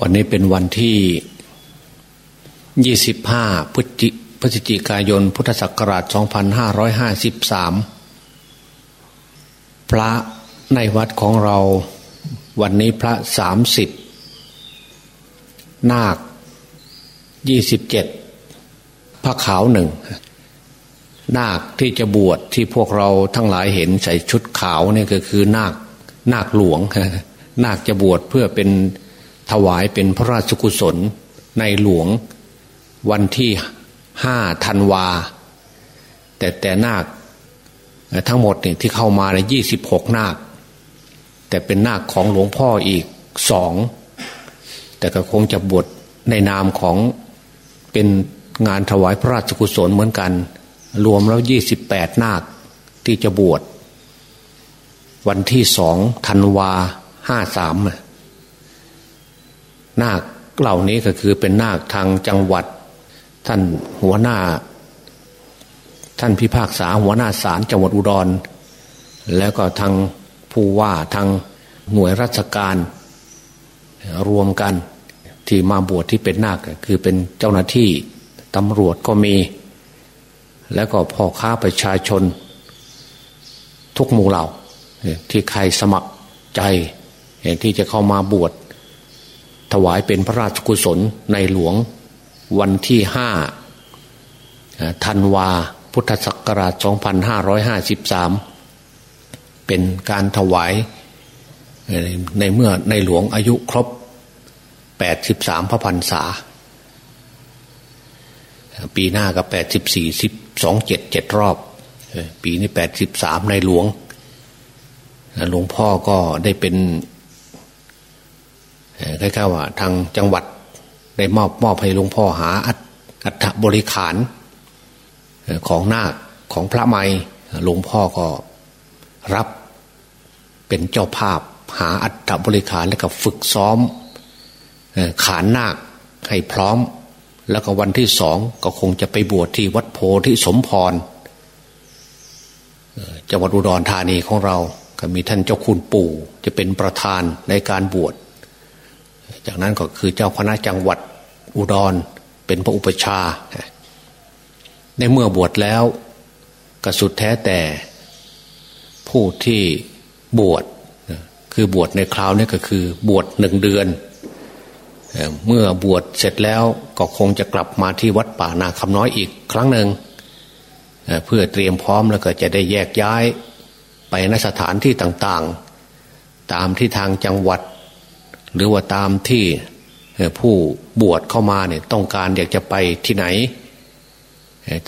วันนี้เป็นวันที่ 25 พฤศจิพฤศจิกายน พุทธศักราช 2553 พระในวัดของเรา วันนี้พระ 30 นาค 27 พระขาวหนึ่ง นาคที่จะบวชที่พวกเราทั้งหลายเห็นใส่ชุดขาวนี่ก็คือนาค นาคหลวง นาคจะบวชเพื่อเป็น ถวายเป็นพระราชกุศลในหลวงวันที่ห้าธันวา แต่แต่นาคทั้งหมดเนี่ยที่เข้ามาในยี่สิบหกนาค แต่เป็นนาคของหลวงพ่ออีกสอง แต่ก็คงจะบวชในนามของเป็นงานถวายพระราชกุศลเหมือนกัน รวมแล้วยี่สิบแปดนาคที่จะบวช วันที่สองธันวาห้าสาม นาคเหล่านี้ก็คือเป็นนาคทางจังหวัด ท่านหัวหน้า ท่านพิพากษาหัวหน้าศาลจังหวัดอุดร แล้วก็ทางผู้ว่าทางหน่วยราชการรวมกันที่มาบวชที่เป็นนาคคือเป็นเจ้าหน้าที่ตำรวจก็มี แล้วก็พ่อค้าประชาชน ทุกหมู่เหล่าที่ใครสมัครใจที่จะเข้ามาบวช ถวายเป็นพระราชกุศลในหลวงวันที่ห้าธันวาพุทธศักราช 2553 เป็นการถวายในเมื่อในหลวงอายุครบ 83 พระพรรษา ปีหน้าก็84 12 7 7 รอบ ปีนี้ 83 ในหลวง หลวงพ่อก็ได้เป็น คล้ายๆว่า ทางจังหวัดได้มอบมอบให้หลวงพ่อหาอัฐบริขารของนาคของพระไม้หลวงพ่อก็รับเป็นเจ้าภาพหาอัฐบริขารแล้วก็ฝึกซ้อมขานนาคให้พร้อม แล้วก็วันที่สองก็คงจะไปบวชที่วัดโพธิสมพรจังหวัดอุดรธานีของเรา ก็มีท่านเจ้าคุณปู่ จะเป็นประธานในการบวช จากนั้นก็คือเจ้าคณะจังหวัดอุดรเป็นพระอุปชาในเมื่อบวชแล้วก็สุดแท้แต่ผู้ที่บวชคือบวชในคราวนี้ก็คือบวชหนึ่งเดือน เมื่อบวชเสร็จแล้วก็คงจะกลับมาที่วัดป่านาคำน้อยอีกครั้งหนึ่งเพื่อเตรียมพร้อมแล้วก็จะได้แยกย้ายไปนสถานที่ต่างๆ ตามที่ทางจังหวัด หรือว่าตามที่ผู้บวชเข้ามาเนี่ยต้องการอยากจะไปที่ไหน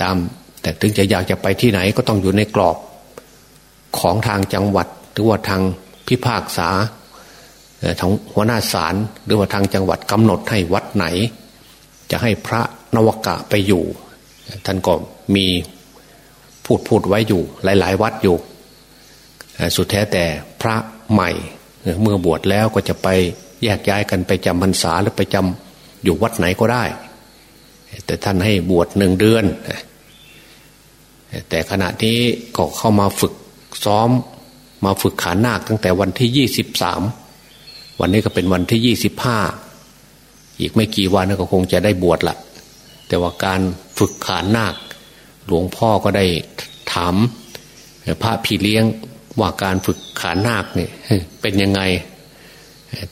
ตามแต่ถึงจะอยากจะไปที่ไหนก็ต้องอยู่ในกรอบของทางจังหวัด หรือว่าทางพิพากษาทางหัวหน้าศาลหรือว่าทางจังหวัดกำหนดให้วัดไหน จะให้พระนวกะไปอยู่ ท่านก็มีพูดพูดไว้อยู่หลาย ๆ วัดอยู่ สุดแท้แต่พระใหม่เมื่อบวชแล้วก็จะไป แยกย้ายกันไปจำพรรษาหรือไปจำอยู่วัดไหนก็ได้ แต่ท่านให้บวชหนึ่งเดือน แต่ขณะนี้ก็เข้ามาฝึกซ้อมมาฝึกขานาคตั้งแต่วันที่ยี่สิบสามวันนี้ก็เป็นวันที่ยี่สิบห้าอีกไม่กี่วันก็คงจะได้บวชละแต่ว่าการฝึกขานาค หลวงพ่อก็ได้ถามพระพี่เลี้ยงว่าการฝึกขานาคเนี่ยเป็นยังไง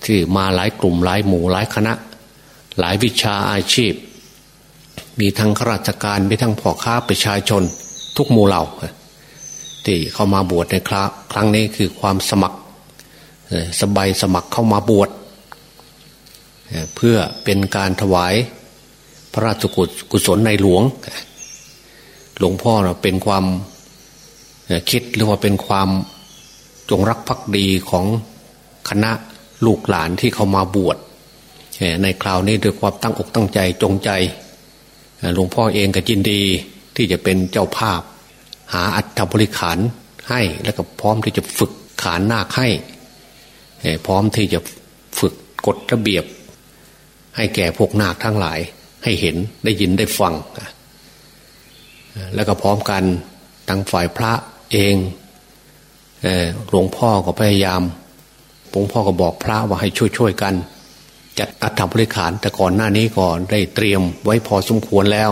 ที่มาหลายกลุ่มหลายหมู่หลายคณะ หลายวิชาอาชีพ มีทั้งข้าราชการมีทั้งพ่อค้าประชาชน ทุกหมู่เหล่าที่เข้ามาบวชในครั้งครั้งนี้คือความสมัครสบายสมัครเข้ามาบวชเพื่อเป็นการถวายพระราชกุศลในหลวง หลวงพ่อเป็นความคิดหรือว่าเป็นความจงรักภักดีของคณะ ลูกหลานที่เขามาบวชในคราวนี้ด้วยความตั้งอกตั้งใจจงใจหลวงพ่อเองก็ยินดีที่จะเป็นเจ้าภาพ หาอัฐบริขารให้แล้วก็พร้อมที่จะฝึกขานนาคให้พร้อมที่จะฝึกกฎระเบียบ ให้แก่พวกนาคทั้งหลาย ให้เห็นได้ยินได้ฟัง แล้วก็พร้อมกันทางฝ่ายพระเองหลวงพ่อก็พยายาม หลวงพ่อก็บอกพระว่าให้ช่วยๆกัน จัดอัฐบริขารแต่ก่อนหน้านี้ก่อนได้เตรียมไว้พอสมควรแล้ว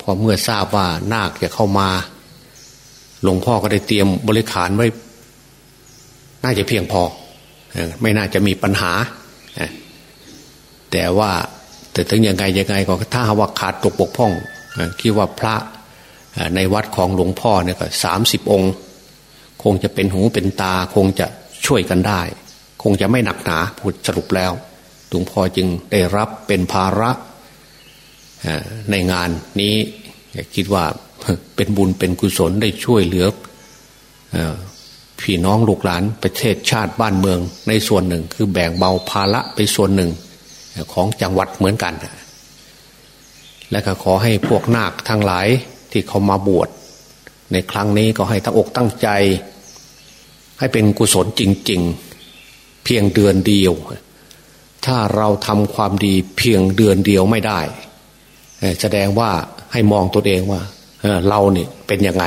พอเมื่อทราบว่านาคจะเข้ามา หลวงพ่อก็ได้เตรียมบริขารไว้ น่าจะเพียงพอ ไม่น่าจะมีปัญหา แต่ว่าแต่ถึงยังไงยังไงก็ถ้าว่าขาดตกบกพร่องคิดว่าพระในวัดของหลวงพ่อเนี่ยก็สามสิบองค์ คงจะเป็นหูเป็นตาคงจะ ช่วยกันได้ คงจะไม่หนักหนาพูดสรุปแล้วหลวงพ่อจึงได้รับเป็นภาระในงานนี้คิดว่าเป็นบุญเป็นกุศลได้ช่วยเหลือพี่น้องลูกหลานประเทศชาติบ้านเมือง ในส่วนหนึ่งคือแบ่งเบาภาระไปส่วนหนึ่งของจังหวัดเหมือนกัน และก็ขอให้พวกนาคทั้งหลายที่เขามาบวชในครั้งนี้ก็ให้ตั้งอกตั้งใจ ให้เป็นกุศลจริง ๆ เพียงเดือนเดียว ถ้าเราทำความดีเพียงเดือนเดียวไม่ได้ แสดงว่าให้มองตัวเองว่าเราเนี่ยเป็นยังไง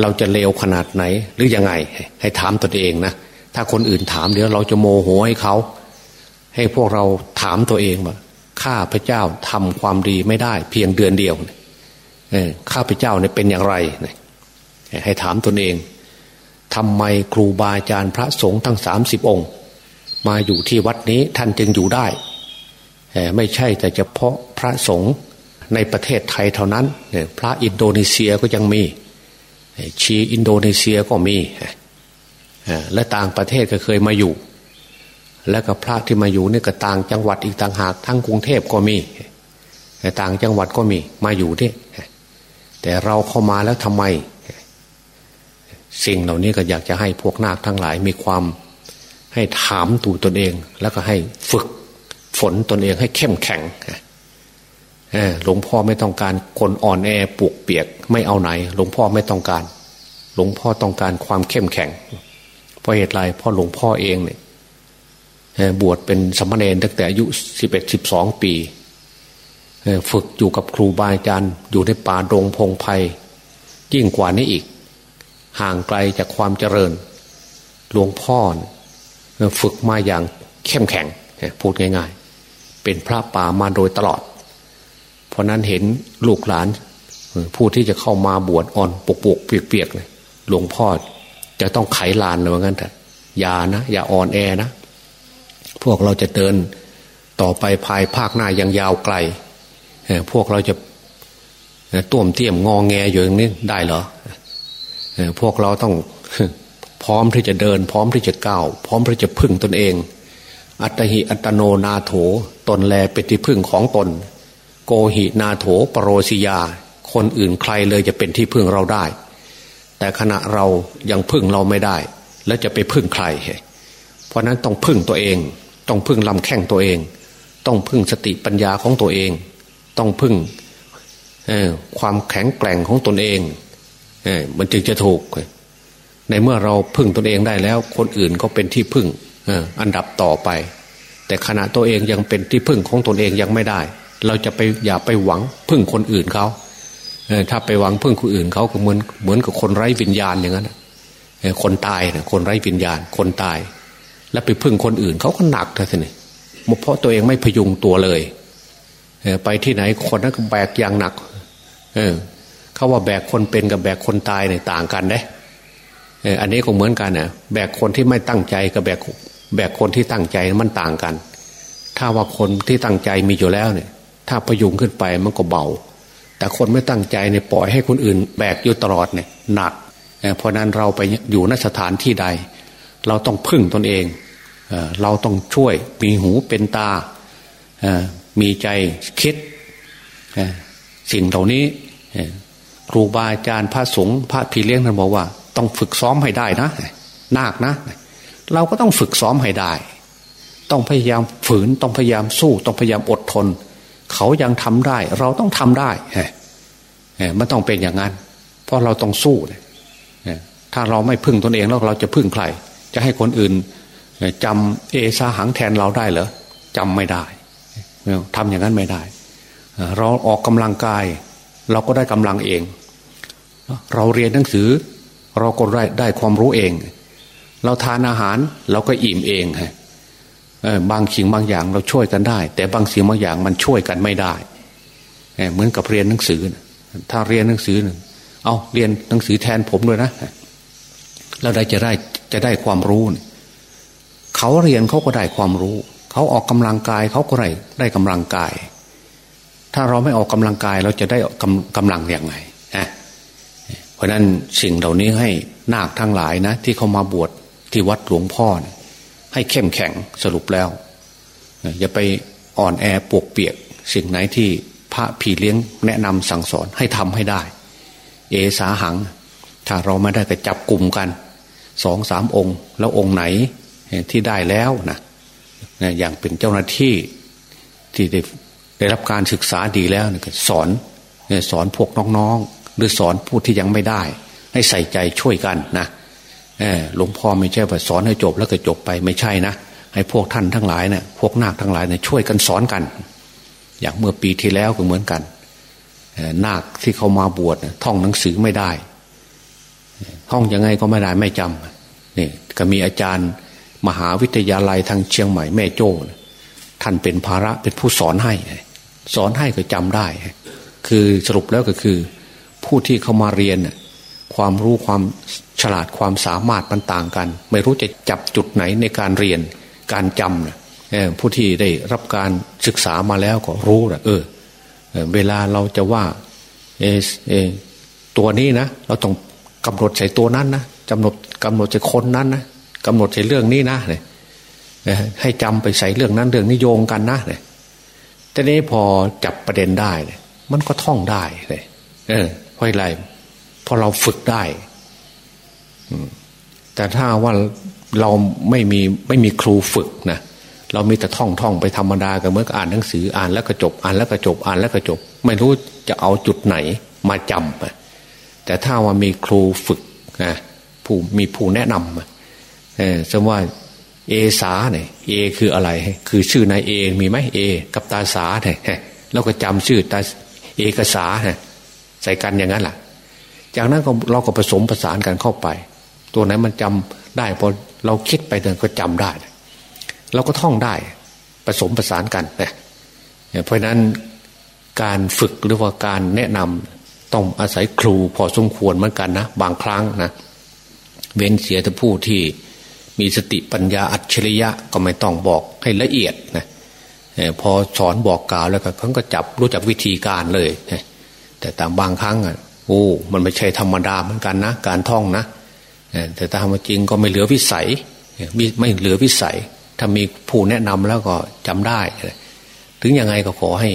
เราจะเลวขนาดไหนหรือยังไง ให้ถามตัวเองนะถ้าคนอื่นถามเดี๋ยวเราจะโมโหให้เขา ให้พวกเราถามตัวเองว่าข้าพระเจ้าทำความดีไม่ได้ เพียงเดือนเดียวข้าพเจ้าเนี่ยเป็นอย่างไรให้ถามตนเอง ทำไมครูบาอาจารย์พระสงฆ์ทั้งสามสิบองค์ มาอยู่ที่วัดนี้ท่านจึงอยู่ได้ ไม่ใช่แต่เฉพาะพระสงฆ์ในประเทศไทยเท่านั้น พระอินโดนีเซียก็ยังมีชีอินโดนีเซียก็มี และต่างประเทศก็เคยมาอยู่ แล้วก็พระที่มาอยู่นี่ก็ต่างจังหวัดอีกต่างหากทั้งกรุงเทพก็มี ต่างจังหวัดก็มีมาอยู่ที่แต่เราเข้ามาแล้วทำไม สิ่งเหล่านี้ก็อยากจะให้พวกนาคทั้งหลายมีความให้ถามตูตนเอง แล้วก็ให้ฝึกฝนตนเองให้เข้มแข็งหลวงพ่อไม่ต้องการคนอ่อนแอปวกเปียก ไม่เอาไหน หลวงพ่อไม่ต้องการ หลวงพ่อต้องการความเข้มแข็งเพราะเหตุไรเพราะหลวงพ่อเองเนี่ยบวชเป็นสมณเณรตั้งแต่อายุสิบเอ็ดสิบสองปีฝึกอยู่กับครูบาอาจารย์อยู่ในป่าดงพงไพ่ยิ่งกว่านี้อีก ห่างไกลจากความเจริญ หลวงพ่อฝึกมาอย่างเข้มแข็งพูดง่าย ๆ เป็นพระป่ามาโดยตลอด เพราะนั้นเห็นลูกหลาน ผู้ที่จะเข้ามาบวชอ่อนปุกปุกเปียกๆเลยหลวงพ่อจะต้องไขลานเลยว่างั้นเถอะอย่านะ อย่าอ่อนแอนะ พวกเราจะเดินต่อไปภายภาคหน้ายังยาวไกลพวกเราจะต้วมเตี้ยมงองแงอยู่อย่างนี้ได้เหรอ พวกเราต้องพร้อมที่จะเดิน พร้อมที่จะก้าวพร้อมที่จะพึ่งตนเอง อัตหิอัตโนนาโถตนแลเป็นที่พึ่งของตน โกหินาโถปรโรสิยา คนอื่นใครเลยจะเป็นที่พึ่งเราได้ แต่ขณะเรายังพึ่งเราไม่ได้ แล้วจะไปพึ่งใคร เพราะนั้นต้องพึ่งตัวเอง ต้องพึ่งลำแข้งตัวเอง ต้องพึ่งสติปัญญาของตัวเอง ต้องพึ่งความแข็งแกร่งของตนเอง มันจึงจะถูก ในเมื่อเราพึ่งตนเองได้แล้ว คนอื่นก็เป็นที่พึ่งอันดับต่อไป แต่ขณะตัวเองยังเป็นที่พึ่งของตนเองยังไม่ได้ เราจะไปอย่าไปหวังพึ่งคนอื่นเขาถ้าไปหวังพึ่งคนอื่นเขาก็เหมือนเหมือนกับคนไร้วิญญาณอย่างนั้นคนตายนะคนไร้วิญญาณ คนตาย แล้วไปพึ่งคนอื่นเขาก็หนักเท่านี้เพราะตัวเองไม่พยุงตัวเลยไปที่ไหนคนนั้นก็แบกอย่างหนัก เขาว่าแบกคนเป็นกับแบกคนตายเนี่ยต่างกันเด้อันนี้ก็เหมือนกันเนี่ยแบกคนที่ไม่ตั้งใจกับแบกแบกคนที่ตั้งใจมันต่างกัน ถ้าว่าคนที่ตั้งใจมีอยู่แล้วเนี่ย ถ้าพยุงขึ้นไปมันก็เบา แต่คนไม่ตั้งใจเนี่ยปล่อยให้คนอื่น แบกอยู่ตลอดเนี่ยหนักเพราะนั้นเราไปอยู่นสถานที่ใด เราต้องพึ่งตนเองเราต้องช่วยมีหูเป็นตา มีใจคิดสิ่งเหล่านี้ ครูบาอาจารย์พระสงฆ์พระพี่เลี้ยงท่านบอกว่า ต้องฝึกซ้อมให้ได้นะนาคนะ เราก็ต้องฝึกซ้อมให้ได้ ต้องพยายามฝืนต้องพยายามสู้ ต้องพยายามอดทน เขายังทำได้ เราต้องทำได้มันต้องเป็นอย่างนั้น เพราะเราต้องสู้ถ้าเราไม่พึ่งตนเองแล้วเราจะพึ่งใคร จะให้คนอื่นจำเอซาหังแทนเราได้เหรอจำไม่ได้ทำอย่างนั้นไม่ได้ เราออกกำลังกาย เราก็ได้กำลังเอง เราเรียนหนังสือ เราก็ได้ได้ความรู้เอง เราทานอาหารเราก็อิ่มเองฮะบางสิ่งบางอย่างเราช่วยกันได้ แต่บางสิ่งบางอย่างมันช่วยกันไม่ได้เหมือนกับเรียนหนังสือ ถ้าเรียนหนังสือหนึ่งเอาเรียนหนังสือแทนผมด้วยนะแล้วได้จะได้จะได้ความรู้เขาเรียนเขาก็ได้ความรู้ เขาออกกำลังกายเขาก็ได้ได้กำลังกาย ถ้าเราไม่ออกกำลังกายเราจะได้กำกำลังอย่างไง ราะนั้นสิ่งเหล่านี้ให้นาคทั้งหลายนะ ที่เขามาบวชที่วัดหลวงพ่อนะให้เข้มแข็งสรุปแล้ว อย่าไปอ่อนแอปวกเปียก สิ่งไหนที่พระพี่เลี้ยงแนะนำสั่งสอนให้ทำให้ได้ เอสาหัง ถ้าเราไม่ได้ก็จับกลุ่มกันสองสามองค์ แล้วองค์ไหนที่ได้แล้วนะอย่างเป็นเจ้าหน้าที่ที่ได้ได้รับการศึกษาดีแล้วสอนสอนพวกน้องๆ หรือสอนผู้ที่ยังไม่ได้ ให้ใส่ใจช่วยกันนะหลวงพ่อไม่ใช่ว่าสอนให้จบแล้วก็จบไปไม่ใช่นะให้พวกท่านทั้งหลายเนะี่ยพวกนาคทั้งหลายเนะี่ยช่วยกันสอนกัน อย่างเมื่อปีที่แล้วก็เหมือนกันนาคที่เขามาบวชท่องหนังสือไม่ได้ ท่องยังไงก็ไม่ได้ไม่จำนี่ก็มีอาจารย์มหาวิทยาลัยทางเชียงใหม่แม่โจ้ท่านเป็นภาระเป็นผู้สอนให้ สอนให้ก็จำได้ คือสรุปแล้วก็คือ ผู้ที่เข้ามาเรียนความรู้ความฉลาดความสามารถมันต่างกัน ไม่รู้จะจับจุดไหนในการเรียนการจำนะผู้ที่ได้รับการศึกษามาแล้วก็รู้นะเออเวลาเราจะว่าเอเอตัวนี้นะเราต้องกำหนดใส่ตัวนั้นนะกำหนดกำหนดใส่คนนั้นนะกำหนดใส่เรื่องนี้นะเนี่ยให้จำไปใส่เรื่องนั้นเรื่องนี้โยงกันนะเนี่ยแต่นี้พอจับประเด็นได้เนี่ยมันก็ท่องได้เลยเออ ราะอะไรพอเราฝึกได้แต่ถ้าว่าเราไม่มีไม่มีครูฝึกนะเรามีแต่ท่องท่องไปธรรมดากันเมื่ออ่านหนังสืออ่านแล้วก็จบ อ่านแล้วก็จบ อ่านแล้วก็จบ ไม่รู้จะเอาจุดไหนมาจำแต่ถ้าว่ามีครูฝึกนะผู้มีผู้แนะนำเออสมมติว่าเอสาเนี่ยเอคืออะไร คือชื่อนายเอมีไหมเอ กับตาสาเนี่ยแล้วก็จำชื่อตาเอกสาเนี่ย ใส่กันอย่างนั้นแหละจากนั้นเราก็ผสมผสานกันเข้าไป ตัวไหนมันจำได้พอเราคิดไปเดินก็จำได้ เราก็ท่องได้ผสมผสานกันนะเพราะนั้นการฝึกหรือว่าการแนะนำต้องอาศัยครูพอสมควรเหมือนกันนะบางครั้งนะเว้นเสียแต่ผู้ที่มีสติปัญญาอัจฉริยะก็ไม่ต้องบอกให้ละเอียดนะพอสอนบอกกล่าวแล้วก็เขาก็จับรู้จักวิธีการเลย แต่ตามบางครั้งอะโอ้มันไม่ใช่ธรรมดาเหมือนกันนะ การท่องนะแต่ตามจริงก็ไม่เหลือวิสัยไม่เหลือวิสัย ถ้ามีผู้แนะนำแล้วก็จำได้ ถึงยังไงก็ขอให้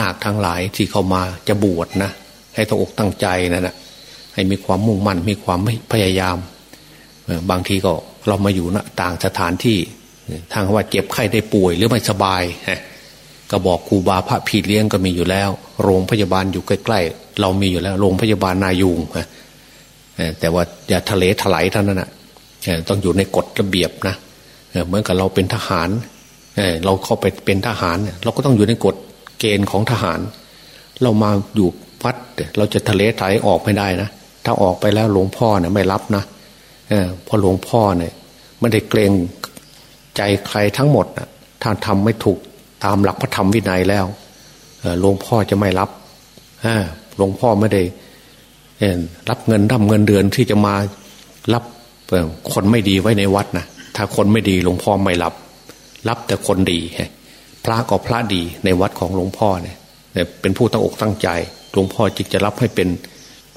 นาคทั้งหลายที่เข้ามาจะบวชนะ ให้ตั้งอกตั้งใจนะนะให้มีความมุ่งมั่นมีความพยายาม บางทีก็เรามาอยู่นะต่างสถานที่ทางว่าเจ็บไข้ได้ป่วยหรือไม่สบาย ก็บอกครูบาพระพีเลี้ยงก็มีอยู่แล้ว โรงพยาบาลอยู่ใกล้ๆเรามีอยู่แล้ว โรงพยาบาลนายูงแต่ว่าอย่าทะเลถลายเท่านั้นนะต้องอยู่ในกฎระเบียบนะเหมือนกับเราเป็นทหารเราเข้าไปเป็นทหาร เราก็ต้องอยู่ในกฎเกณฑ์ของทหาร เรามาอยู่วัดเราจะทะเลถลายออกไม่ได้นะถ้าออกไปแล้วหลวงพ่อเนี่ยไม่รับนะเพราะหลวงพ่อเนี่ยไม่ได้เกรงใจใครทั้งหมดนะถ้าทำไม่ถูก ตามหลักพระธรรมวินัยแล้วหลวงพ่อจะไม่รับหลวงพ่อไม่ได้รับเงินรับเงินเดือนที่จะมารับคนไม่ดีไว้ในวัดนะถ้าคนไม่ดีหลวงพ่อไม่รับ รับแต่คนดีพระก็พระดีในวัดของหลวงพ่อเนี่ยเป็นผู้ตั้งอกตั้งใจ หลวงพ่อจึงจะรับให้เป็น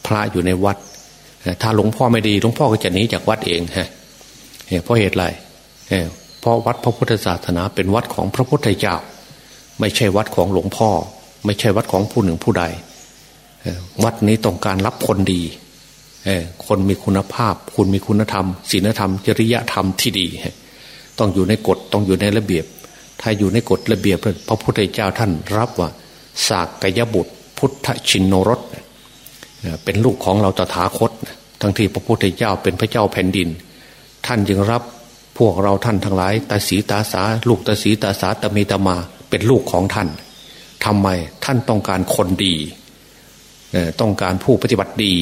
พระอยู่ในวัด ถ้าหลวงพ่อไม่ดีหลวงพ่อก็จะหนีจากวัดเองฮะเพราะเหตุไร เพราะวัดพระพุทธศาสนาเป็นวัดของพระพุทธเจ้า ไม่ใช่วัดของหลวงพ่อ ไม่ใช่วัดของผู้หนึ่งผู้ใด วัดนี้ต้องการรับคนดีคนมีคุณภาพ คุณมีคุณธรรมศีลธรรม จริยธรรมที่ดี ต้องอยู่ในกฎต้องอยู่ในระเบียบ ถ้าอยู่ในกฎระเบียบพระพุทธเจ้าท่านรับว่าสากกยบุตร พุทธชินโนรสเป็นลูกของเราตถาคต ทั้งที่พระพุทธเจ้าเป็นพระเจ้าแผ่นดิน ท่านจึงรับ พวกเราท่านทั้งหลายตาสีตาสา ลูกตาสีตาสาตมีตมาเป็นลูกของท่านทำไมท่านต้องการคนดีต้องการผู้ปฏิบัติดี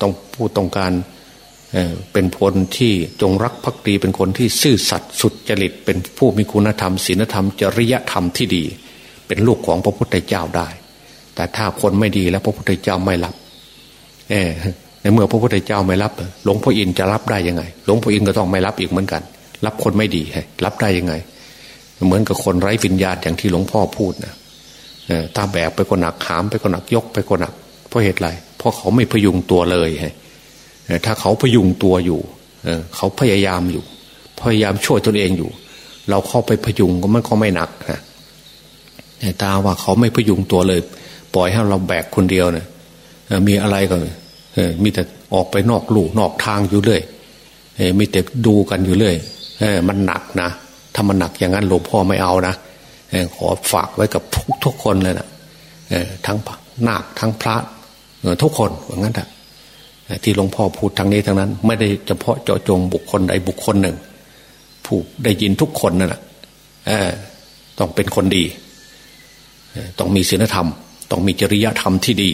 ต้องผู้ต้องการเป็นคนที่จงรักภักดีเป็นคนที่ซื่อสัตย์สุจริต เป็นผู้มีคุณธรรมศีลธรรม จริยธรรมที่ดี เป็นลูกของพระพุทธเจ้าได้ แต่ถ้าคนไม่ดีแล้วพระพุทธเจ้าไม่รับ ในเมื่อพระพุทธเจ้าไม่รับหลวงพ่ออินจะรับได้ยังไงหลวงพ่ออินก็ต้องไม่รับอีกเหมือนกัน รับคนไม่ดีรับได้ยังไง เหมือนกับคนไร้วิญญาณอย่างที่หลวงพ่อพูดนะตาแบกไปก็หนักหามไปก็หนักยกไปก็หนักเพราะเหตุไรเพราะเขาไม่พยุงตัวเลยถ้าเขาพยุงตัวอยู่เขาพยายามอยู่ พยายามช่วยตนเองอยู่ เราเข้าไปพยุงก็มันก็ไม่หนักนะตาว่าเขาไม่พยุงตัวเลย ปล่อยให้เราแบกคนเดียวเนี่ยมีอะไรก็ มีแต่ออกไปนอกลู่นอกทางอยู่เรื่อยมีแต่ดูกันอยู่เรื่อยมันหนักนะถ้ามันหนักอย่างนั้นหลวงพ่อไม่เอานะขอฝากไว้กับทุกทุกคนเลยนะทั้งนาคทั้งพระทุกคนอย่างนั้นแหะที่หลวงพ่อพูดทางนี้ทางนั้น ไม่ได้เฉพาะเจาะจงบุคคลใดบุคคลหนึ่ง ผู้ได้ยินทุกคนนั่นแหละต้องเป็นคนดี ต้องมีศีลธรรม ต้องมีจริยธรรมที่ดี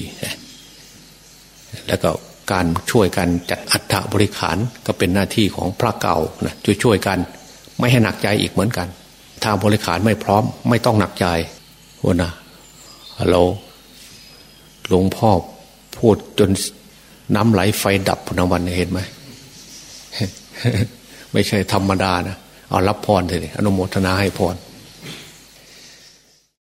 แล้วก็การช่วยกันจัดอัฐบริขารก็เป็นหน้าที่ของพระเก่านะช่วยช่วยกัน ไม่ให้หนักใจอีกเหมือนกัน ถ้าบริขารไม่พร้อม ไม่ต้องหนักใจว่านะเราหลวงพ่อพูดจนน้ำไหลไฟดับพนวันเห็นไหมไม่ใช่ธรรมดานะเอารับพรเลยอนุโมทนาให้พร